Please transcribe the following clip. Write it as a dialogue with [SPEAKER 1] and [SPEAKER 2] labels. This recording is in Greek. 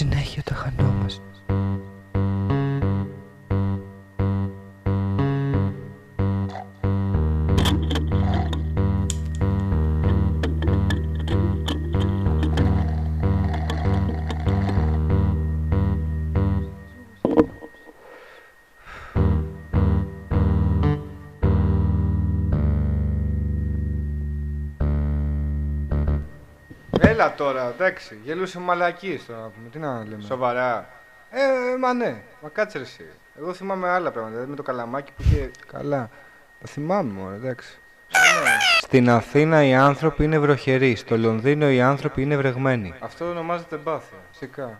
[SPEAKER 1] συνέχεια το χανόμαστε.
[SPEAKER 2] Έλα τώρα, εντάξει. Γελούσε μαλακίες τώρα να πούμε. Τι να λέμε.
[SPEAKER 3] Σοβαρά.
[SPEAKER 2] Ε, μα ναι. Μα κάτσε ρε εσύ. Εγώ θυμάμαι άλλα πράγματα. Δηλαδή με το καλαμάκι που είχε. Καλά. Τα θυμάμαι μόνο, εντάξει. Στην Αθήνα οι άνθρωποι είναι βροχεροί. Στο Λονδίνο οι άνθρωποι είναι βρεγμένοι.
[SPEAKER 3] Αυτό ονομάζεται εμπάθεια.
[SPEAKER 2] Φυσικά.